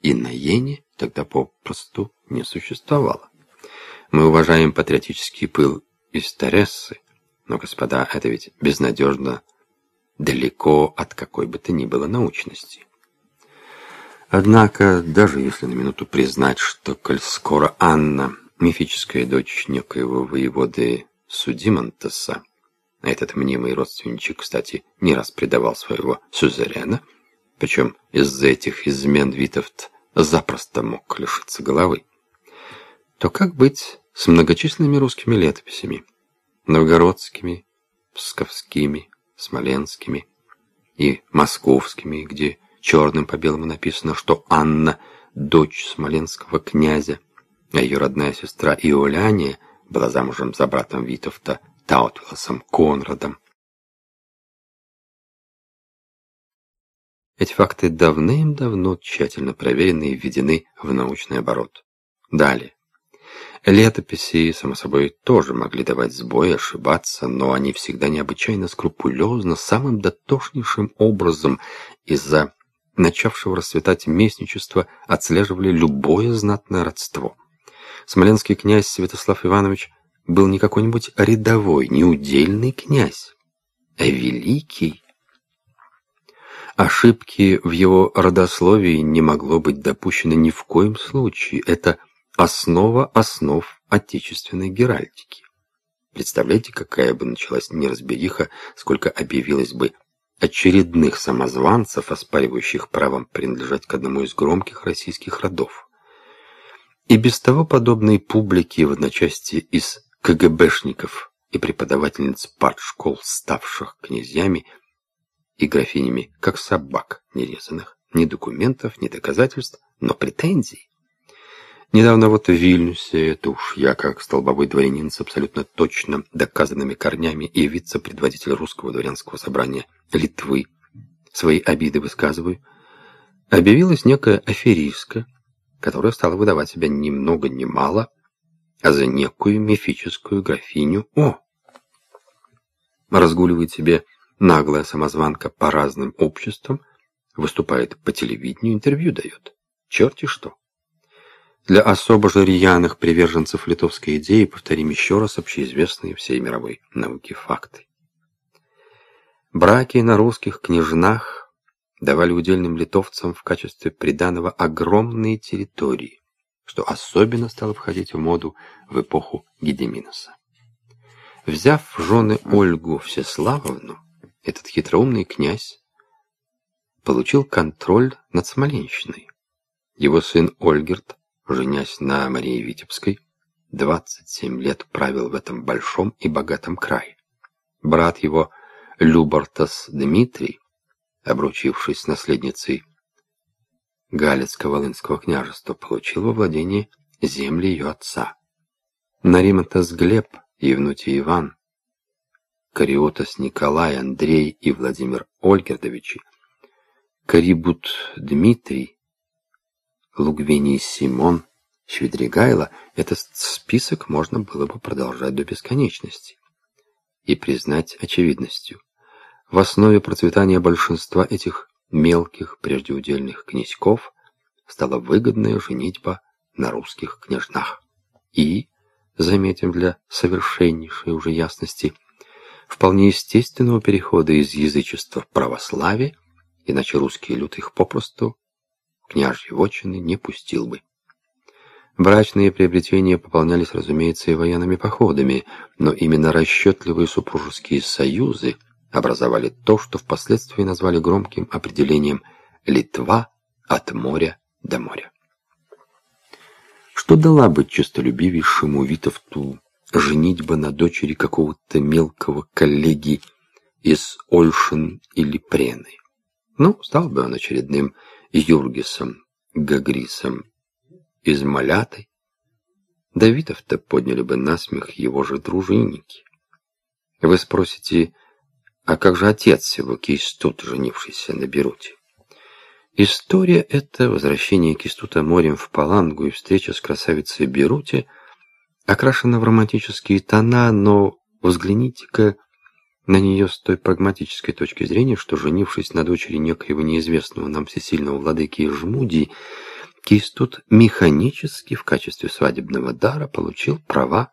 и на Йене тогда попросту не существовало. Мы уважаем патриотический пыл из но, господа, это ведь безнадежно далеко от какой бы то ни было научности. Однако, даже если на минуту признать, что, коль скоро Анна, мифическая дочь некоего воеводы Судимантеса, этот мнимый родственничек, кстати, не раз предавал своего сюзерена, причем из-за этих измен Витовт запросто мог лишиться головы, то как быть с многочисленными русскими летописями, новгородскими, псковскими, смоленскими и московскими, где черным по белому написано, что Анна – дочь смоленского князя, а ее родная сестра Иоляния была замужем за братом Витовта Таутвилосом Конрадом. Эти факты давным-давно тщательно проверены и введены в научный оборот. Далее. Летописи, само собой, тоже могли давать сбой, ошибаться, но они всегда необычайно скрупулезно, самым дотошнейшим образом из-за начавшего расцветать местничества отслеживали любое знатное родство. Смоленский князь Святослав Иванович был не какой-нибудь рядовой, не удельный князь, а великий. Ошибки в его родословии не могло быть допущено ни в коем случае. Это основа основ отечественной геральдики. Представляете, какая бы началась неразбериха, сколько объявилось бы очередных самозванцев, оспаривающих правом принадлежать к одному из громких российских родов. И без того подобной публики в одночасье из КГБшников и преподавательниц партшкол, ставших князьями и графинями, как собак нерезанных, ни документов, ни доказательств, но претензий. Недавно вот в Вильнюсе, это уж я как столбовой дворянин с абсолютно точно доказанными корнями и вице-предводитель русского дворянского собрания Литвы, свои обиды высказываю, объявилась некая аферистка, которая стала выдавать себя ни много ни мало, а за некую мифическую графиню О. Разгуливает себе наглая самозванка по разным обществам, выступает по телевидению, интервью дает. Черти что. Для особо же рьяных приверженцев литовской идеи повторим еще раз общеизвестные всей мировой науки факты. Браки на русских княжнах давали удельным литовцам в качестве приданого огромные территории, что особенно стало входить в моду в эпоху Гедеминоса. Взяв в жены Ольгу Всеславовну, этот хитроумный князь получил контроль над Смоленщиной. Его сын Ольгерт женясь на Марии Витебской, 27 лет правил в этом большом и богатом крае. Брат его, Любартас Дмитрий, обручившись с наследницей Галицко-Волынского княжества, получил во владение земли ее отца. Нариматас Глеб, Евнутий Иван, Кариотас Николай, Андрей и Владимир Ольгердовичи, Карибут Дмитрий, Лугвиний Симон, Щедригайло, этот список можно было бы продолжать до бесконечности. И признать очевидностью. В основе процветания большинства этих мелких преждеудельных князьков стала выгодная женитьба на русских княжнах. И, заметим для совершеннейшей уже ясности, вполне естественного перехода из язычества в православие, иначе русский люд их попросту княжьи вотчины не пустил бы. Брачные приобретения пополнялись, разумеется, и военными походами, но именно расчетливые супружеские союзы образовали то, что впоследствии назвали громким определением «Литва от моря до моря». Что дала бы честолюбивейшему Витовту женитьба на дочери какого-то мелкого коллеги из Ольшин или Прены? Ну, стал бы он очередным Юргисом, Гагрисом, Измалятой, Давидов-то подняли бы насмех его же дружинники. Вы спросите, а как же отец его, Кейстут, женившийся на Беруте? История — это возвращение Кистута морем в Палангу и встреча с красавицей Беруте, окрашена в романтические тона, но взгляните-ка на нее с той прагматической точки зрения, что, женившись на дочери некоего неизвестного нам всесильного владыки Жмуди, Кистут механически в качестве свадебного дара получил права